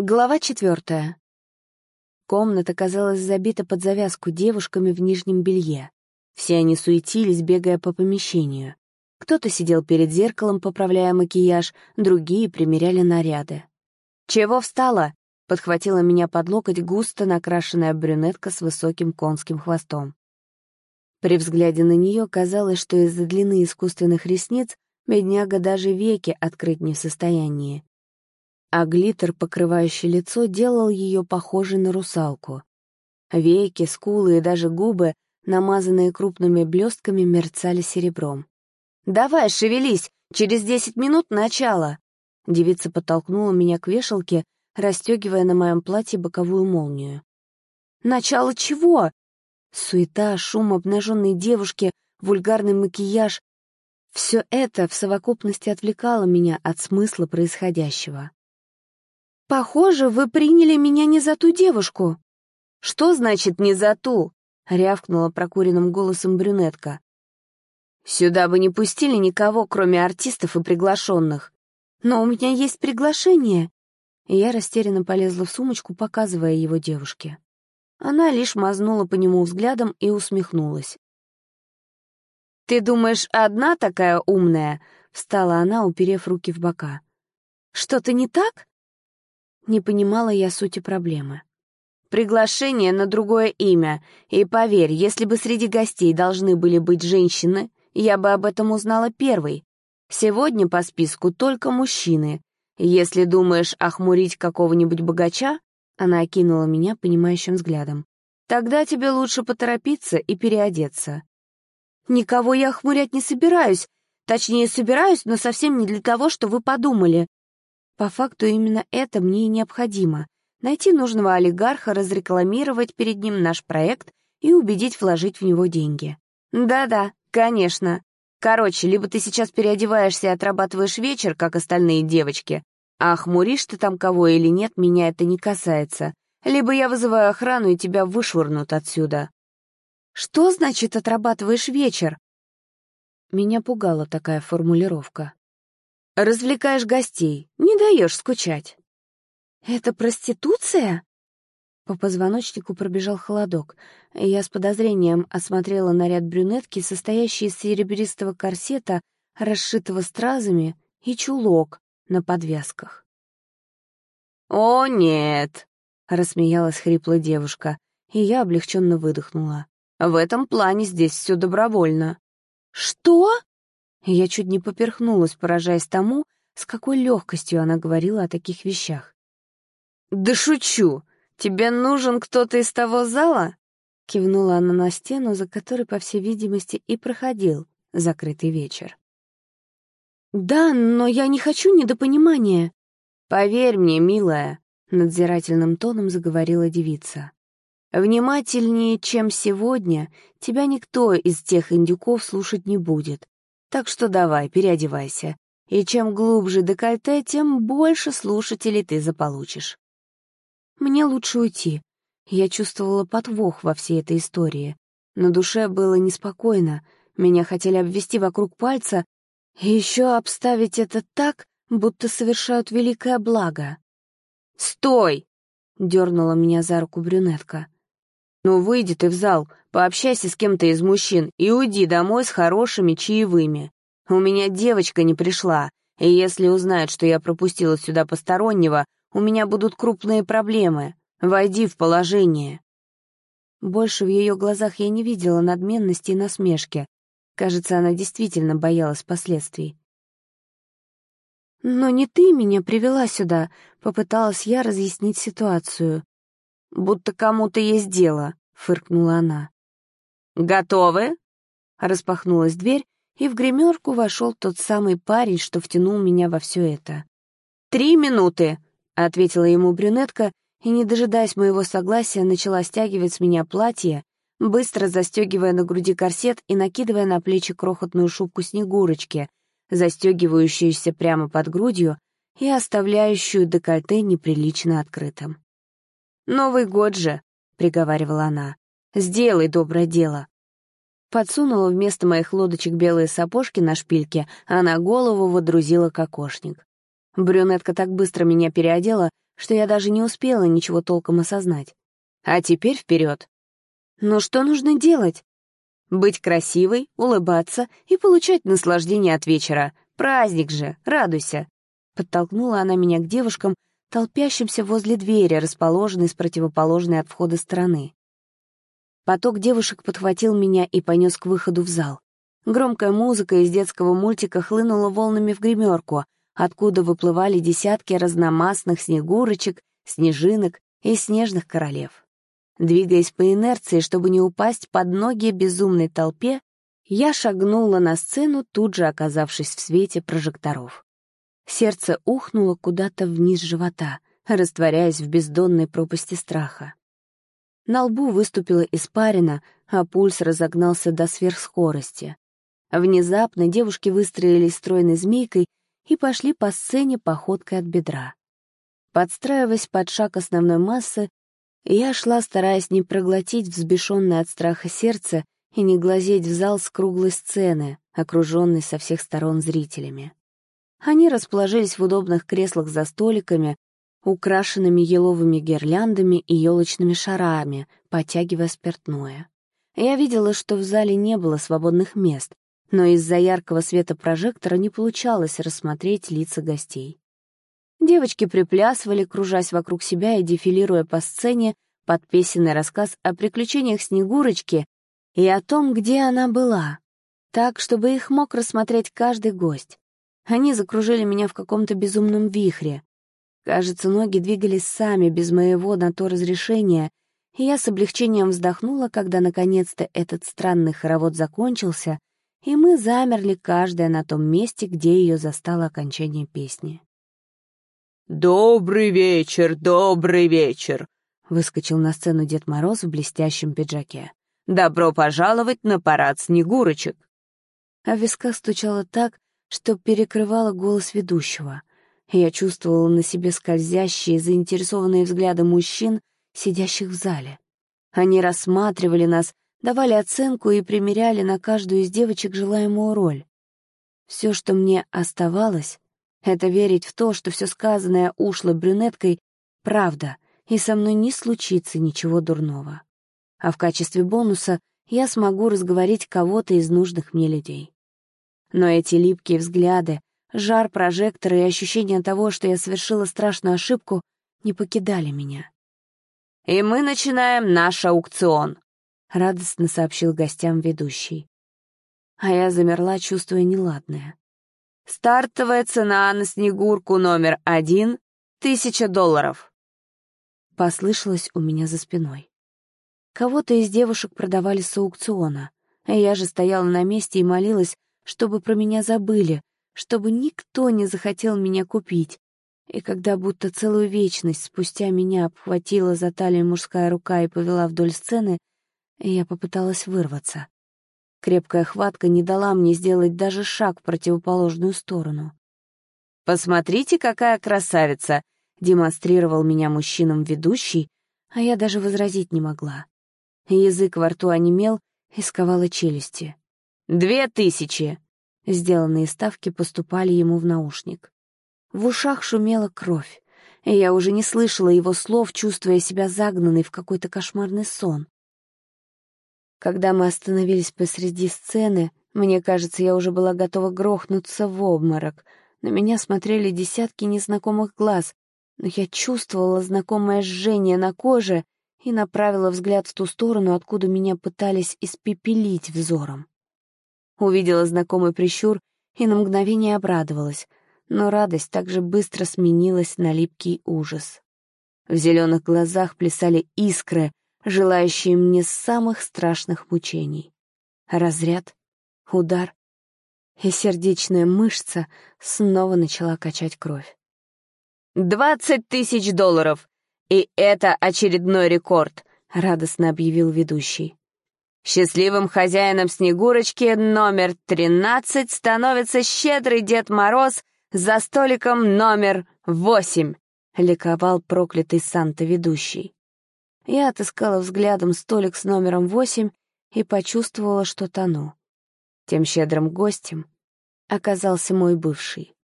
Глава четвертая. Комната казалась забита под завязку девушками в нижнем белье. Все они суетились, бегая по помещению. Кто-то сидел перед зеркалом, поправляя макияж, другие примеряли наряды. «Чего встала?» — подхватила меня под локоть густо накрашенная брюнетка с высоким конским хвостом. При взгляде на нее казалось, что из-за длины искусственных ресниц бедняга даже веки открыть не в состоянии а глиттер, покрывающий лицо, делал ее похожей на русалку. Веки, скулы и даже губы, намазанные крупными блестками, мерцали серебром. «Давай, шевелись! Через десять минут начало!» Девица подтолкнула меня к вешалке, расстегивая на моем платье боковую молнию. «Начало чего?» Суета, шум обнаженной девушки, вульгарный макияж — все это в совокупности отвлекало меня от смысла происходящего. «Похоже, вы приняли меня не за ту девушку». «Что значит «не за ту»?» — рявкнула прокуренным голосом брюнетка. «Сюда бы не пустили никого, кроме артистов и приглашенных. Но у меня есть приглашение». И я растерянно полезла в сумочку, показывая его девушке. Она лишь мазнула по нему взглядом и усмехнулась. «Ты думаешь, одна такая умная?» — встала она, уперев руки в бока. «Что-то не так?» Не понимала я сути проблемы. Приглашение на другое имя. И поверь, если бы среди гостей должны были быть женщины, я бы об этом узнала первой. Сегодня по списку только мужчины. Если думаешь охмурить какого-нибудь богача, она окинула меня понимающим взглядом, тогда тебе лучше поторопиться и переодеться. Никого я охмурять не собираюсь. Точнее, собираюсь, но совсем не для того, что вы подумали. По факту именно это мне и необходимо — найти нужного олигарха, разрекламировать перед ним наш проект и убедить вложить в него деньги. Да-да, конечно. Короче, либо ты сейчас переодеваешься и отрабатываешь вечер, как остальные девочки, а хмуришь ты там кого или нет, меня это не касается. Либо я вызываю охрану, и тебя вышвырнут отсюда. Что значит «отрабатываешь вечер»? Меня пугала такая формулировка. Развлекаешь гостей, не даешь скучать. Это проституция? По позвоночнику пробежал холодок, я с подозрением осмотрела наряд брюнетки, состоящий из серебристого корсета, расшитого стразами, и чулок на подвязках. «О, нет!» — рассмеялась хриплая девушка, и я облегченно выдохнула. «В этом плане здесь все добровольно». «Что?» Я чуть не поперхнулась, поражаясь тому, с какой легкостью она говорила о таких вещах. «Да шучу! Тебе нужен кто-то из того зала?» Кивнула она на стену, за которой, по всей видимости, и проходил закрытый вечер. «Да, но я не хочу недопонимания». «Поверь мне, милая», — надзирательным тоном заговорила девица. «Внимательнее, чем сегодня, тебя никто из тех индюков слушать не будет. Так что давай, переодевайся. И чем глубже декольте, тем больше слушателей ты заполучишь. Мне лучше уйти. Я чувствовала подвох во всей этой истории. На душе было неспокойно. Меня хотели обвести вокруг пальца и еще обставить это так, будто совершают великое благо. «Стой!» — дернула меня за руку брюнетка. «Ну, выйди ты в зал, пообщайся с кем-то из мужчин и уйди домой с хорошими чаевыми. У меня девочка не пришла, и если узнают, что я пропустила сюда постороннего, у меня будут крупные проблемы. Войди в положение». Больше в ее глазах я не видела надменности и насмешки. Кажется, она действительно боялась последствий. «Но не ты меня привела сюда», — попыталась я разъяснить ситуацию. «Будто кому-то есть дело», — фыркнула она. «Готовы?» Распахнулась дверь, и в гримерку вошел тот самый парень, что втянул меня во все это. «Три минуты», — ответила ему брюнетка, и, не дожидаясь моего согласия, начала стягивать с меня платье, быстро застегивая на груди корсет и накидывая на плечи крохотную шубку Снегурочки, застегивающуюся прямо под грудью и оставляющую декольте неприлично открытым. «Новый год же», — приговаривала она, — «сделай доброе дело». Подсунула вместо моих лодочек белые сапожки на шпильке, а на голову водрузила кокошник. Брюнетка так быстро меня переодела, что я даже не успела ничего толком осознать. А теперь вперед. Но что нужно делать? Быть красивой, улыбаться и получать наслаждение от вечера. Праздник же, радуйся. Подтолкнула она меня к девушкам, толпящимся возле двери, расположенной с противоположной от входа стороны. Поток девушек подхватил меня и понес к выходу в зал. Громкая музыка из детского мультика хлынула волнами в гримерку, откуда выплывали десятки разномастных снегурочек, снежинок и снежных королев. Двигаясь по инерции, чтобы не упасть под ноги безумной толпе, я шагнула на сцену, тут же оказавшись в свете прожекторов. Сердце ухнуло куда-то вниз живота, растворяясь в бездонной пропасти страха. На лбу выступила испарина, а пульс разогнался до сверхскорости. Внезапно девушки выстроились стройной змейкой и пошли по сцене походкой от бедра. Подстраиваясь под шаг основной массы, я шла, стараясь не проглотить взбешенное от страха сердце и не глазеть в зал с круглой сцены, окруженной со всех сторон зрителями. Они расположились в удобных креслах за столиками, украшенными еловыми гирляндами и елочными шарами, потягивая спиртное. Я видела, что в зале не было свободных мест, но из-за яркого света прожектора не получалось рассмотреть лица гостей. Девочки приплясывали, кружась вокруг себя и дефилируя по сцене под песенный рассказ о приключениях Снегурочки и о том, где она была, так, чтобы их мог рассмотреть каждый гость. Они закружили меня в каком-то безумном вихре. Кажется, ноги двигались сами, без моего на то разрешения, и я с облегчением вздохнула, когда наконец-то этот странный хоровод закончился, и мы замерли каждая на том месте, где ее застало окончание песни. «Добрый вечер, добрый вечер!» — выскочил на сцену Дед Мороз в блестящем пиджаке. «Добро пожаловать на парад Снегурочек!» А в висках стучало так, что перекрывало голос ведущего. Я чувствовала на себе скользящие, заинтересованные взгляды мужчин, сидящих в зале. Они рассматривали нас, давали оценку и примеряли на каждую из девочек желаемую роль. Все, что мне оставалось, это верить в то, что все сказанное ушлой брюнеткой — правда, и со мной не случится ничего дурного. А в качестве бонуса я смогу разговорить кого-то из нужных мне людей. Но эти липкие взгляды, жар прожектора и ощущение того, что я совершила страшную ошибку, не покидали меня. «И мы начинаем наш аукцион», — радостно сообщил гостям ведущий. А я замерла, чувствуя неладное. Стартовая цена на Снегурку номер один — тысяча долларов. Послышалось у меня за спиной. Кого-то из девушек продавали с аукциона, а я же стояла на месте и молилась, чтобы про меня забыли, чтобы никто не захотел меня купить. И когда будто целую вечность спустя меня обхватила за талию мужская рука и повела вдоль сцены, я попыталась вырваться. Крепкая хватка не дала мне сделать даже шаг в противоположную сторону. «Посмотрите, какая красавица!» — демонстрировал меня мужчинам ведущий, а я даже возразить не могла. Язык во рту онемел и сковала челюсти. «Две тысячи!» Сделанные ставки поступали ему в наушник. В ушах шумела кровь, и я уже не слышала его слов, чувствуя себя загнанной в какой-то кошмарный сон. Когда мы остановились посреди сцены, мне кажется, я уже была готова грохнуться в обморок. На меня смотрели десятки незнакомых глаз, но я чувствовала знакомое жжение на коже и направила взгляд в ту сторону, откуда меня пытались испепелить взором. Увидела знакомый прищур и на мгновение обрадовалась, но радость также быстро сменилась на липкий ужас. В зеленых глазах плясали искры, желающие мне самых страшных мучений. Разряд, удар, и сердечная мышца снова начала качать кровь. «Двадцать тысяч долларов! И это очередной рекорд!» — радостно объявил ведущий. Счастливым хозяином Снегурочки номер тринадцать становится щедрый Дед Мороз за столиком номер восемь, ликовал проклятый Санта-ведущий. Я отыскала взглядом столик с номером восемь и почувствовала, что тону. Тем щедрым гостем оказался мой бывший.